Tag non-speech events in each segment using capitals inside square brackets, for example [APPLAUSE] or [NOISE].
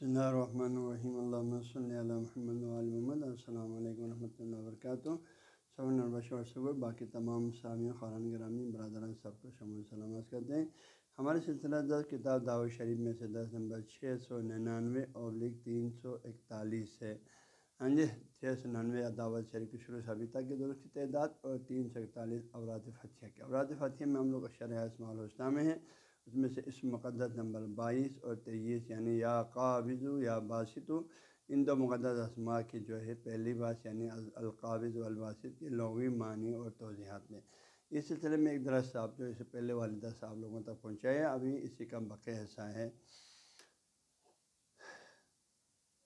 بسم اللہ الرحمن الرحیم اللہ صلی اللہ محمد محمد السلام علیکم ورحمۃ اللہ وبرکاتہ صبح البشور صبح باقی تمام سامیہ خوران گرامی برادران سب کو شمول سلامت کرتے ہیں ہمارے سلسلہ دس کتاب دعوت شریف میں سے دس نمبر چھ سو ننانوے ابلک تین سو اکتالیس ہے ہاں جی چھ سو ننانوے دعوت شریف کی شروع سے ابھی تک کے درست کی تعداد اور تین سو اکتالیس اورات فتح کے اورات فتح میں ہم لوگ شرح اسماع الحسنہ میں ہیں اس میں سے اس مقدس نمبر بائیس اور تیئیس یعنی یا قابض یا باسط ان دو مقدس اسماء کی جو ہے پہلی بات یعنی القابض و الباسط کی لغوی معنی اور توضیحات میں۔ اس سلسلے میں ایک درس صاحب جو اس سے پہلے والدہ صاحب لوگوں تک پہنچایا ابھی اسی کا بقیہ حصہ ہے۔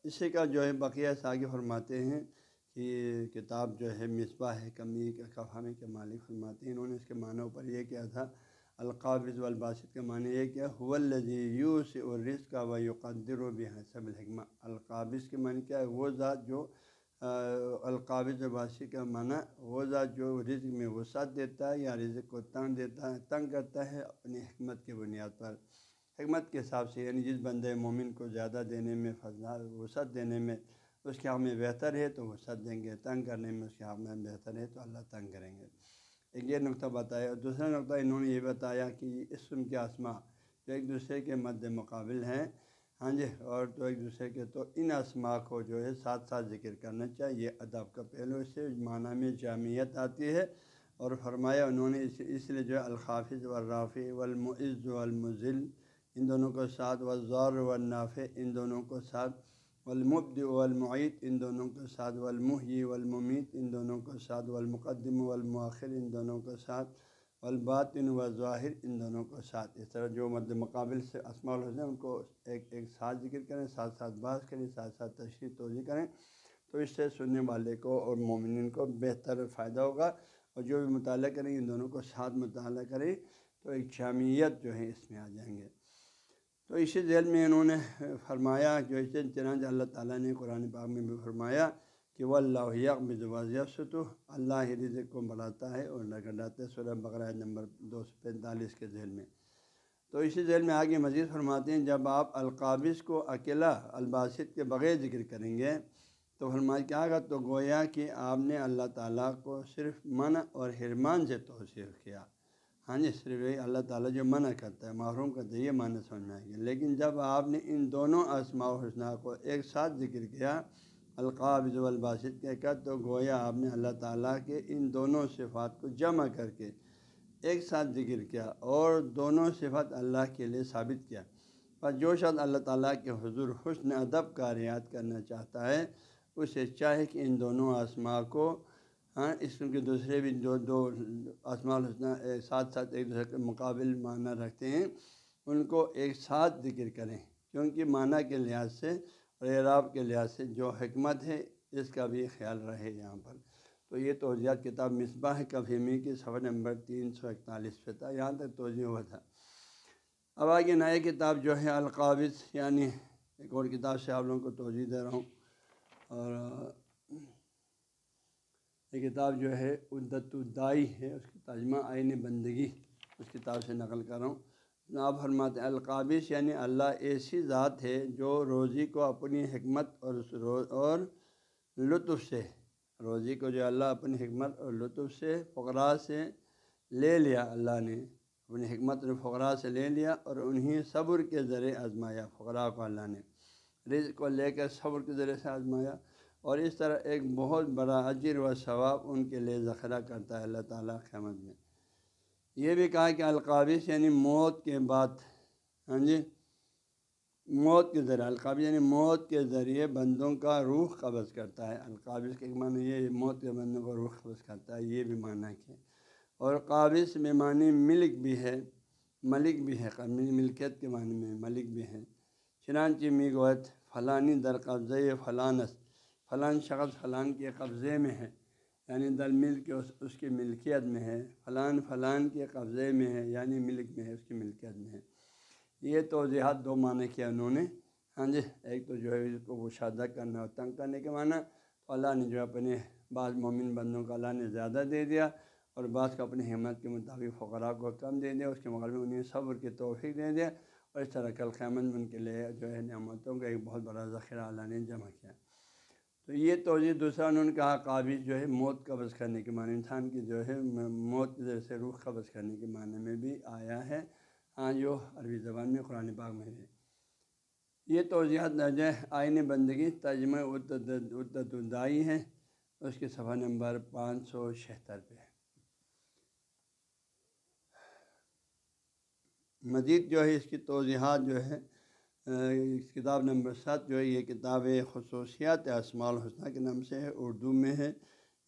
اسی کا جو ہے بقیہ حصہ آگے فرماتے ہیں کہ کتاب جو ہے مصباح ہے کمی کفانے کے مالک فرماتے ہیں۔ انہوں نے اس کے معنیوں پر یہ کیا تھا القابض والباسط کا معنی یہ کیا حلزی یوس اور رزق کا و یقدر و بحسب الحکمہ۔ القابض کے معنی کیا ہے؟ وہ ذات جو القابض و باسط کا معنی، وہ ذات جو رزق میں وسعت دیتا ہے یا رزق کو تنگ دیتا ہے، تنگ کرتا ہے، اپنی حکمت کی بنیاد پر۔ حکمت کے حساب سے یعنی جس بندے مومن کو زیادہ دینے میں فضلہ، وسعت دینے میں اس کے حق میں بہتر ہے تو وسعت دیں گے، تنگ کرنے میں اس کے حق میں بہتر ہے تو اللہ تنگ کریں گے۔ ایک یہ نقطہ بتایا اور دوسرا نقطہ انہوں نے یہ بتایا کہ اسم کے اسما جو ایک دوسرے کے مد مقابل ہیں۔ ہاں جی اور تو ایک دوسرے کے تو ان اسما کو جو ہے ساتھ ساتھ ذکر کرنا چاہیے۔ ادب کا پہلو سے، معنی میں جامعت آتی ہے۔ اور فرمایا انہوں نے اس اس لیے جو ہے الخافظ والرافع والمعز والمزل ان دونوں کو ساتھ وزار والنافع، ان دونوں کو ساتھ والمبد والمعید ان دونوں کے ساتھ والمحی والممیت ان دونوں کو ساتھ والمقدم والمؤخر ان دونوں کو ساتھ والباطن و ظاہر ان دونوں کو ساتھ اس طرح جو مد مقابل سے اسماع الحسن ان کو ایک ایک ساتھ ذکر کریں، ساتھ ساتھ بات کریں، ساتھ ساتھ تشریح توضیع کریں، تو اس سے سننے والے کو اور مومنین کو بہتر فائدہ ہوگا اور جو بھی مطالعہ کریں، ان دونوں کو ساتھ مطالعہ کریں، تو ایک جامعیت جو ہے اس میں آ جائیں گے۔ تو اسی ذیل میں انہوں نے فرمایا، جو اسے چنانچہ اللہ تعالیٰ نے قرآن پاک میں بھی فرمایا کہ وہ اللہ بزواز تو اللہ رزق کو بڑھاتا ہے اور لگاتا ہے، سورہ بقرہ نمبر دو سو پینتالیس کے ذیل میں۔ تو اسی ذیل میں آگے مزید فرماتے ہیں، جب آپ القابض کو اکیلا الباسط کے بغیر ذکر کریں گے تو فرمایا کیا گا تو گویا کہ آپ نے اللہ تعالیٰ کو صرف من اور حرمان سے توصیف کیا۔ ہاں جی صرف اللہ تعالیٰ جو منع کرتا ہے، محروم کرتا ہے، یہ معنی سمجھ میں آئے گی لیکن جب آپ نے ان دونوں اسماع و حسنہ کو ایک ساتھ ذکر کیا، القابض الباسط کے کر، تو گویا آپ نے اللہ تعالیٰ کے ان دونوں صفات کو جمع کر کے ایک ساتھ ذکر کیا اور دونوں صفات اللہ کے لیے ثابت کیا۔ پر جو شاید اللہ تعالیٰ کے حضور حسن ادب کا رعایت کرنا چاہتا ہے، اسے چاہے کہ ان دونوں آسما کو ہاں اس کے دوسرے بھی جو دو اسماع الحسنہ ساتھ ساتھ ایک دوسرے کے مقابل معنی رکھتے ہیں۔ ان کو ایک ساتھ ذکر کریں، کیونکہ معنی کے لحاظ سے اور اعراب کے لحاظ سے جو حکمت ہے، اس کا بھی خیال رہے یہاں پر۔ تو یہ توجیات کتاب مصباح کفیمی کی صفحہ نمبر تین سو اکتالیس پہ تھا، یہاں تک توجہ ہوا تھا۔ اب آگے نئے کتاب جو ہے، القابض یعنی ایک اور کتاب سے آپ لوگوں کو توجہ دے رہا ہوں۔ اور یہ کتاب جو ہے عدت الدائی ہے، اس کی ترجمہ آئین بندگی، اس کتاب سے نقل کر رہا ہوں۔ آپ فرماتے القابش یعنی اللہ ایسی ذات ہے جو روزی کو اپنی حکمت اور اور لطف سے، روزی کو جو اللہ اپنی حکمت اور لطف سے، فقراء سے لے لیا۔ اللہ نے اپنی حکمت اور فقراء سے لے لیا اور انہیں صبر کے ذریعے آزمایا۔ فقراء کو اللہ نے رزق کو لے کر صبر کے ذریعے سے آزمایا۔ اور اس طرح ایک بہت بڑا اجر و ثواب ان کے لیے ذخیرہ کرتا ہے اللہ تعالیٰ قیامت میں۔ یہ بھی کہا کہ القابض یعنی موت کے بعد ہاں جی موت کے ذریعے، القابض یعنی موت کے ذریعے بندوں کا روح قبض کرتا ہے۔ القابض کے معنی یہ موت کے بندوں کا روح قبض کرتا ہے، یہ بھی معنی کہ اور قابض میں معنی ملک بھی ہے، ملک بھی ہے، ملکیت کے معنی میں ملک بھی ہے۔ چنانچہ میگوت فلانی در قبضۂ فلانس فلان شخص فلان کے قبضے میں ہے یعنی دل مل کے اس اس کی ملکیت میں ہے، فلان فلان کے قبضے میں ہے یعنی ملک میں ہے، اس کی ملکیت میں ہے۔ یہ توضیحات دو معنی کیا انہوں نے ہاں جی؟ ایک تو جو ہے اس کو وشادہ کرنا اور تنگ کرنے کے معنی، تو اللہ نے جو اپنے بعض مومن بندوں کا اللہ نے زیادہ دے دیا اور بعض کو اپنی ہمت کے مطابق فقراء کو کم دے دیا، اس کے مقابلے میں انہیں صبر کی توفیق دے دیا اور اس طرح کل قیامت ان کے لیے جو ہے نعمتوں کا ایک بہت بڑا ذخیرہ اللہ نے جمع کیا۔ تو یہ توجہ دوسرا انہوں نے کہا قابض جو ہے موت قبض کرنے کے معنی، انسان کی جو ہے موت سے روح قبض کرنے کے معنی میں بھی آیا ہے۔ ہاں جو عربی زبان میں قرآن پاک میں ہے۔ یہ توضیحات درجہ آئین بندگی ترجمہ اتدائی ہے۔ اس کے صفحہ نمبر پانچ سو چھہتر پہ مزید جو ہے اس کی توضیحات جو ہے کتاب نمبر سات جو ہے، یہ کتاب خصوصیات اسماع الحسنہ کے نام سے ہے، اردو میں ہے۔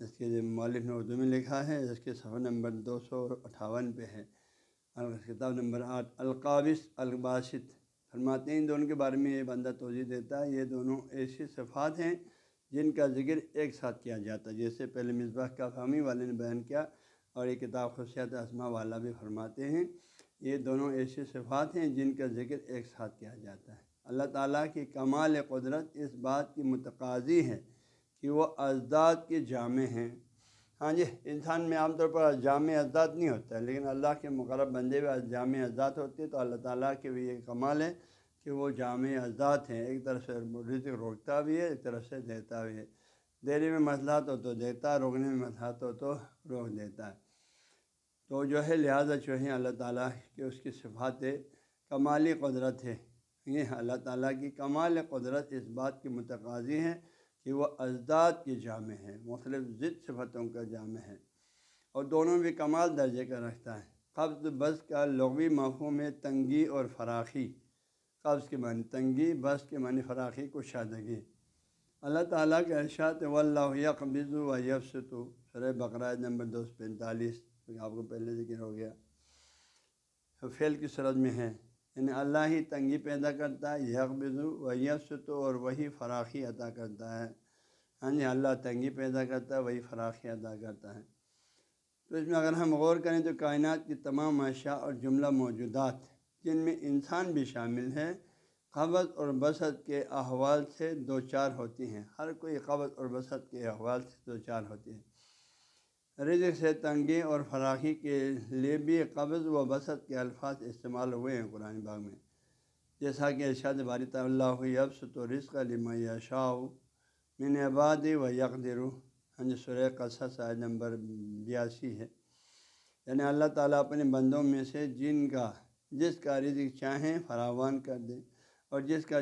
اس کے مالک نے اردو میں لکھا ہے۔ اس کے صفحہ نمبر دو سو اٹھاون پہ ہے۔ کتاب نمبر آٹھ القابص الباسط۔ فرماتے ہیں، ان دونوں کے بارے میں یہ بندہ توجہ دیتا ہے، یہ دونوں ایسی صفات ہیں جن کا ذکر ایک ساتھ کیا جاتا ہے۔ جیسے پہلے مصباح کا فہمی والے نے بیان کیا، اور یہ کتاب خصوصیات اسما والا بھی فرماتے ہیں۔ یہ دونوں ایسی صفات ہیں جن کا ذکر ایک ساتھ کیا جاتا ہے۔ اللہ تعالیٰ کی کمال قدرت اس بات کی متقاضی ہے کہ وہ ازداد کے جامع ہیں۔ ہاں جی انسان میں عام طور پر جامع اجداد نہیں ہوتا ہے، لیکن اللہ کے مقرب بندے بھی جامع اجداد ہوتے ہیں تو اللہ تعالیٰ کے بھی یہ کمال ہے کہ وہ جامع اجداد ہیں۔ ایک طرف سے رزق روکتا بھی ہے، ایک طرف سے دیتا بھی ہے۔ دیری میں مسئلات ہو تو دیتا ہے روکنے میں مسئلات ہو تو روک دیتا۔ ہے تو جو ہے، لہٰذا جو ہے، اللہ تعالیٰ کے اس کی صفات کمالی قدرت ہے۔ یہ اللہ تعالیٰ کی کمال قدرت اس بات کی متقاضی ہے کہ وہ ازداد کے جامع ہے۔ مختلف ضد صفتوں کا جامع ہے۔ اور دونوں بھی کمال درجے کا رکھتا ہے۔ قبض بس کا لغوی مفہوم ہے تنگی اور فراخی۔ قبض کے معنی تنگی، بس کے معنی فراخی کو شادگی۔ اللہ تعالیٰ کے ارشاد و اللہ قبض و یفستو سر بقرائے نمبر دو سو پینتالیس۔ کیونکہ آپ کو پہلے ذکر ہو گیا۔ فیل کی صورت میں ہے۔ یعنی اللہ ہی تنگی پیدا کرتا ہے یکبض و یفستو اور وہی فراخی عطا کرتا ہے۔ ہاں جی اللہ تنگی پیدا کرتا ہے، وہی فراخی ادا کرتا ہے۔ تو اس میں اگر ہم غور کریں تو کائنات کی تمام اشیاء اور جملہ موجودات، جن میں انسان بھی شامل ہے، قبض اور بسط کے احوال سے دو چار ہوتی ہیں۔ ہر کوئی قبض اور بسط کے احوال سے دو چار ہوتی ہیں۔ رزق سے تنگی اور فراخی کے لیے بھی قبض و بسط کے الفاظ استعمال ہوئے ہیں قرآن باغ میں۔ جیسا کہ ارشاد باری اللہ یبس تو رزق علم یشاؤ من عبادی و یکدر ہاں جی سر قصص آئے نمبر بیاسی ہے۔ یعنی اللہ تعالیٰ اپنے بندوں میں سے جن کا، جس کا رزق چاہیں فراوان کر دیں اور جس کا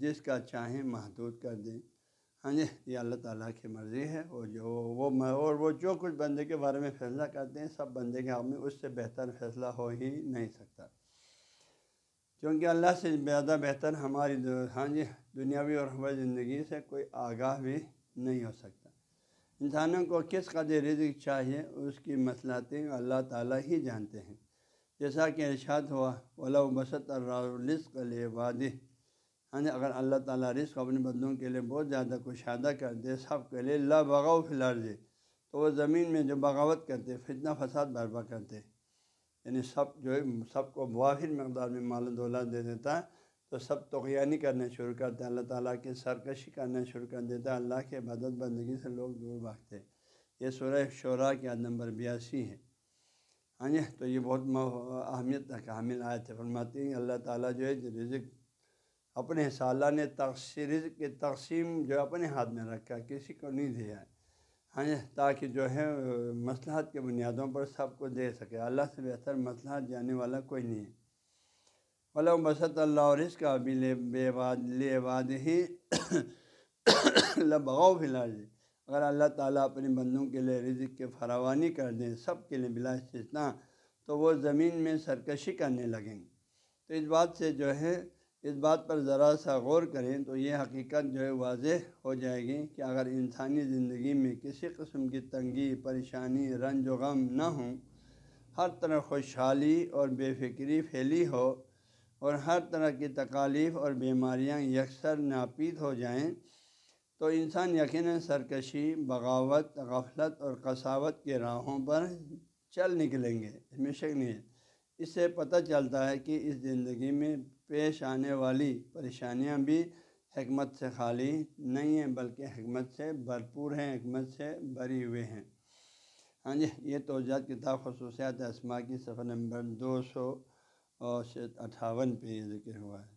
جس کا چاہیں محدود کر دیں۔ ہاں جی یہ اللہ تعالیٰ کی مرضی ہے اور جو وہ اور وہ جو کچھ بندے کے بارے میں فیصلہ کرتے ہیں، سب بندے کے حق میں اس سے بہتر فیصلہ ہو ہی نہیں سکتا۔ کیونکہ اللہ سے زیادہ بہتر ہماری ہاں جی دنیاوی اور ہماری زندگی سے کوئی آگاہ بھی نہیں ہو سکتا۔ انسانوں کو کس قدر رزق چاہیے، اس کی مسئلاتیں اللہ تعالیٰ ہی جانتے ہیں۔ جیسا کہ ارشاد ہوا ولا بسط الرزق علیہ وادی ہاں جی اگر اللہ تعالیٰ رزق اپنے بندوں کے لیے بہت زیادہ کشادہ کر دے سب کے لیے اللہ بغاؤ فلار دے تو وہ زمین میں جو بغاوت کرتے فتنہ فساد برپا کرتے یعنی سب جو ہے، سب کو موافر مقدار میں مال دولت دے دیتا ہے، تو سب توغیانی کرنا شروع کرتے اللہ تعالیٰ کی سرکشی کرنا شروع کر دیتا ہے۔ اللہ کے مدد بندگی سے لوگ دور بھاگتے یہ سورہ شعراء کی عاد نمبر بیاسی ہے۔ ہاں جی تو یہ بہت اہمیت تک حامل آئے تھے فرماتی ہیں اللہ تعالیٰ جو ہے رزق اپنے سالہ نے رزق کی تقسیم جو اپنے ہاتھ میں رکھا، کسی کو نہیں دیا۔ ہے ہاں جی، تاکہ جو ہے مسلحت کے بنیادوں پر سب کو دے سکے۔ اللہ سے بہتر مسلحت جانے والا کوئی نہیں۔ ہے علم بسط اللہ اور اس کا بھی لے بے واد لے واد ہی [COUGHS] لبغاؤ فلال اگر اللہ تعالیٰ اپنے بندوں کے لیے رزق کے فراوانی کر دیں، سب کے لیے بلا استثنا تو وہ زمین میں سرکشی کرنے لگیں۔ گے تو اس بات سے جو ہے اس بات پر ذرا سا غور کریں تو یہ حقیقت جو ہے واضح ہو جائے گی کہ اگر انسانی زندگی میں کسی قسم کی تنگی، پریشانی، رنج و غم نہ ہوں، ہر طرح خوشحالی اور بے فکری پھیلی ہو اور ہر طرح کی تکالیف اور بیماریاں یکسر ناپید ہو جائیں، تو انسان یقیناً سرکشی، بغاوت، غفلت اور قصاوت کے راہوں پر چل نکلیں گے اس میں شک نہیں۔ ہے اس سے پتہ چلتا ہے کہ اس زندگی میں پیش آنے والی پریشانیاں بھی حکمت سے خالی نہیں ہیں، بلکہ حکمت سے بھرپور ہیں، حکمت سے بری ہوئے ہیں۔ ہاں جی یہ توجات کتاب خصوصیات اسما کی صفحہ نمبر دو سو اور اٹھاون پہ یہ ذکر ہوا ہے۔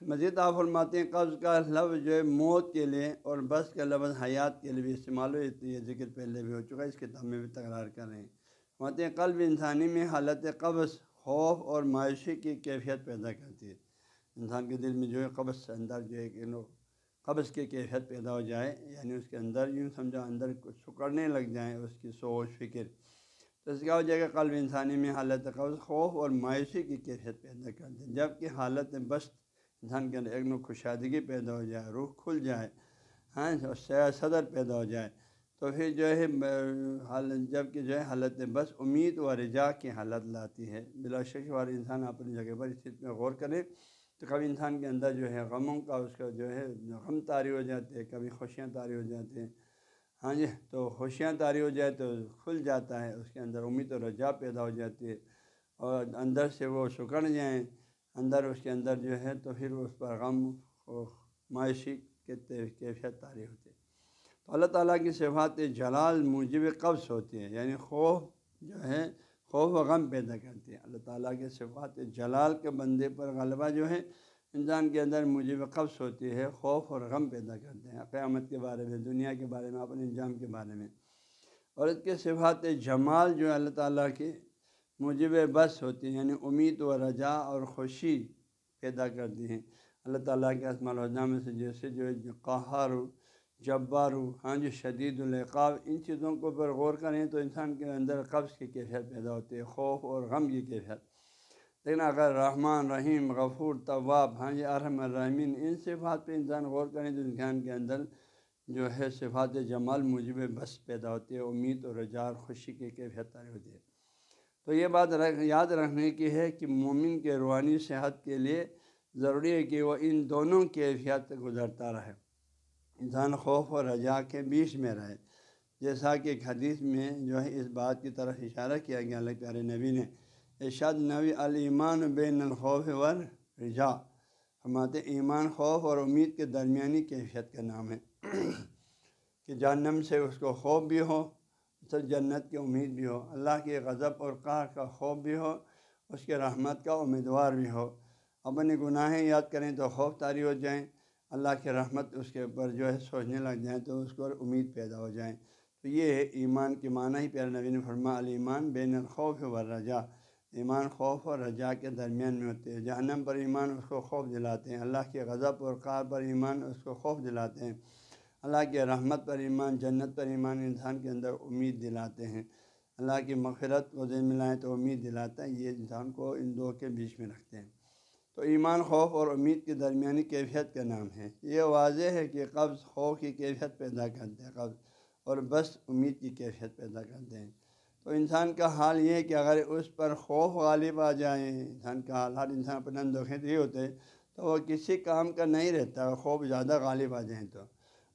مزید آپ فرماتے ہیں، قبض کا لفظ جو ہے موت کے لیے اور بس کا لفظ حیات کے لیے بھی استعمال ہو یہ ذکر پہلے بھی ہو چکا ہے، اس کتاب میں بھی تکرار کر رہے ہیں۔ فرماتے ہیں قلب انسانی میں حالت قبض، خوف اور معاشی کی کیفیت پیدا کرتی ہے۔ انسان کے دل میں جو ہے قبض اندر جو ہے کہ قبض کی کیفیت پیدا ہو جائے یعنی اس کے اندر یوں سمجھا اندر سکڑنے لگ جائیں، اس کی سوچ، فکر۔ تو اس کا ہو جائے گا قلب انسانی میں حالت قبض، خوف اور مایوسی کی کیفیت پیدا کرتے ہیں جبکہ حالت بست انسان کے اندر ایک نو خوشادگی پیدا ہو جائے، روح کھل جائے ہاں اور صدر پیدا ہو جائے۔ تو پھر جو ہے جبکہ جو ہے حالت بس امید و رجا کی حالت لاتی ہے۔ بلا شک والے انسان اپنی جگہ پر اس چیز پہ غور کرے تو کبھی انسان کے اندر جو ہے غموں کا، اس کا جو ہے غم طاری ہو جاتے ہیں، کبھی خوشیاں طاری ہو جاتے ہیں۔ ہاں جی تو خوشیاں طاری ہو جائے تو کھل جاتا ہے، اس کے اندر امید و رجا پیدا ہو جاتی ہے۔ اور اندر سے وہ سکڑ جائیں، اندر اس کے اندر جو ہے تو پھر اس پر غم معاشی کے کیفیت طاری ہوتی ہے۔ تو اللہ تعالیٰ کی صفات جلال موجب قبض ہوتی ہے یعنی خوف جو ہے، خوف و غم پیدا کرتی ہے اللہ تعالیٰ کے صفات جلال کے بندے پر غلبہ جو ہے، انسان کے اندر موجب قبض ہوتی ہے، خوف اور غم پیدا کرتے ہیں۔ قیامت کے بارے میں، دنیا کے بارے میں، اپنے انجام کے بارے میں۔ اور اس کے صفات جمال جو ہے، اللہ تعالیٰ کے موجب بس ہوتی ہیں یعنی امید و رجا اور خوشی پیدا کرتی ہیں۔ اللہ تعالیٰ کے اسمال الجام سے جیسے جو ہے قہار جبار ہاں جو شدید القاب ان چیزوں کو پر غور کریں تو انسان کے اندر قبض کی کیفیت پیدا ہوتی ہے، خوف اور غم کی کیفیت۔ لیکن اگر رحمان، رحیم، غفور طواب ہاں یہ ارحم الرحمین ان صفات پہ انسان غور کریں تو انسان کے اندر جو ہے صفات جمال مجب بس پیدا ہوتی ہے، امید اور رجار خوشی کی کیفیت تاری ہوتی ہے۔ تو یہ بات یاد رکھنے کی ہے کہ مومن کے روحانی صحت کے لیے ضروری ہے کہ وہ ان دونوں کیفیت گزرتا رہے۔ انسان خوف اور رجا کے بیچ میں رہے۔ جیسا کہ ایک حدیث میں جو ہے، اس بات کی طرف اشارہ کیا گیا۔ اللہ پیارے نبی نے ارشاد نبی المان بین الخوف ور رجا ہمارے ایمان خوف اور امید کے درمیانی کیفیت کا نام ہے۔ [CLEARS THROAT] کہ جہنم سے اس کو خوف بھی ہو سر جنت کی امید بھی ہو۔ اللہ کے غضب اور قہر کا خوف بھی ہو، اس کے رحمت کا امیدوار بھی ہو۔ اپنے گناہیں یاد کریں تو خوف طاری ہو جائیں۔ اللہ کی رحمت اس کے اوپر جو ہے سوچنے لگ جائیں تو اس کو امید پیدا ہو جائیں۔ تو یہ ہے ایمان کے معنی ہی پیارے نبی فرما المان بین الخوف و رجا ایمان خوف اور رجا کے درمیان میں ہوتے ہیں۔ جہنم پر ایمان اس کو خوف دلاتے ہیں۔ اللہ کے غضب اور قار پر ایمان اس کو خوف دلاتے ہیں۔ اللہ کے رحمت پر ایمان، جنت پر ایمان انسان کے اندر امید دلاتے ہیں۔ اللہ کی مغفرت کو ذہن ملائیں تو امید دلاتا ہے، یہ انسان کو ان دو کے بیچ میں رکھتے ہیں۔ تو ایمان خوف اور امید کی درمیانی کیفیت کا نام ہے۔ یہ واضح ہے کہ قبض خوف کی کیفیت پیدا کرتے ہیں، قبض اور بس امید کی کیفیت پیدا کرتے ہیں۔ تو انسان کا حال یہ ہے کہ اگر اس پر خوف غالب آ جائیں انسان کا حال، ہر انسان اپنے اندوکھے یہ ہوتے، تو وہ کسی کام کا نہیں رہتا، خوف زیادہ غالب آ جائیں تو۔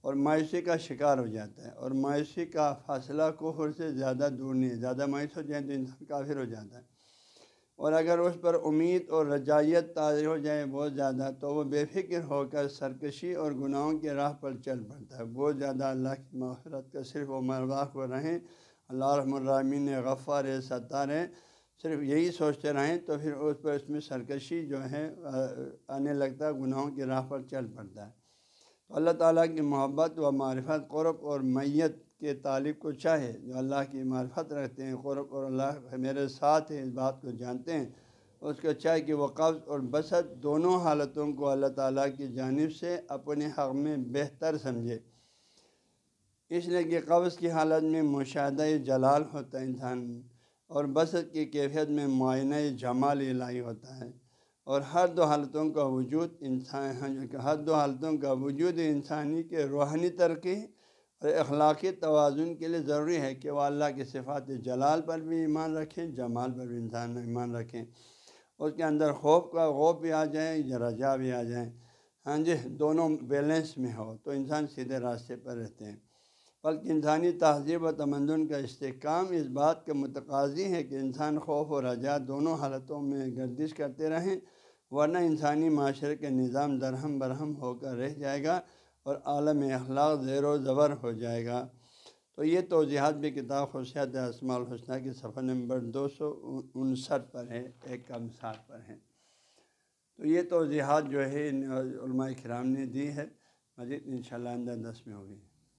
اور مایوسی کا شکار ہو جاتا ہے، اور مایوسی کا فاصلہ کفر سے زیادہ دور نہیں ہے، زیادہ مایوس ہو جائیں تو انسان کافر ہو جاتا ہے۔ اور اگر اس پر امید اور رجائیت تازہ ہو جائے بہت زیادہ، تو وہ بے فکر ہو کر سرکشی اور گناہوں کے راہ پر چل پڑتا ہے۔ بہت زیادہ اللہ کی مغفرت کا صرف وہ مرواح کو رہیں، اللہ رحم الرحمین غفار ستار ہے صرف یہی سوچتے رہیں تو پھر اس پر اس میں سرکشی جو ہے آنے لگتا ہے، گناہوں کی راہ پر چل پڑتا ہے۔ تو اللہ تعالیٰ کی محبت و معرفت، قرب اور میت کے طالب کو چاہے، جو اللہ کی معرفت رکھتے ہیں قرب اور اللہ میرے ساتھ ہیں، اس بات کو جانتے ہیں۔ اس کو چاہے کہ وہ قبض اور بسط دونوں حالتوں کو اللہ تعالیٰ کی جانب سے اپنے حق میں بہتر سمجھے۔ اس لیے کہ قبض کی حالت میں مشاہدہ جلال ہوتا ہے انسان اور بسط کی کیفیت میں معائنہ جمال الہی ہوتا ہے۔ اور ہر دو حالتوں کا وجود انسان ہاں جی، ہر دو حالتوں کا وجود انسانی کے روحانی ترقی اور اخلاقی توازن کے لیے ضروری ہے کہ وہ اللہ کے صفات جلال پر بھی ایمان رکھیں، جمال پر بھی انسان ایمان رکھیں۔ اس کے اندر خوف کا خوف بھی آ جائیں یا رجا بھی آ جائیں ہاں جی دونوں بیلنس میں ہو تو انسان سیدھے راستے پر رہتے ہیں۔ بلکہ انسانی تہذیب و تمدن کا استحکام اس بات کا متقاضی ہے کہ انسان خوف و رجا دونوں حالتوں میں گردش کرتے رہیں، ورنہ انسانی معاشرے کے نظام درہم برہم ہو کر رہ جائے گا۔ اور عالم اخلاق زیر و زبر ہو جائے گا۔ تو یہ توضیحات بھی کتاب خصوصیات اسماع الحسنہ کے صفحہ نمبر دو سو انسٹھ پر ہے، ایک کم سات پر ہے۔ تو یہ توضیحات جو ہے علماء کرام نے دی ہے، مزید ان شاء اللہ اندر دس میں ہوگی۔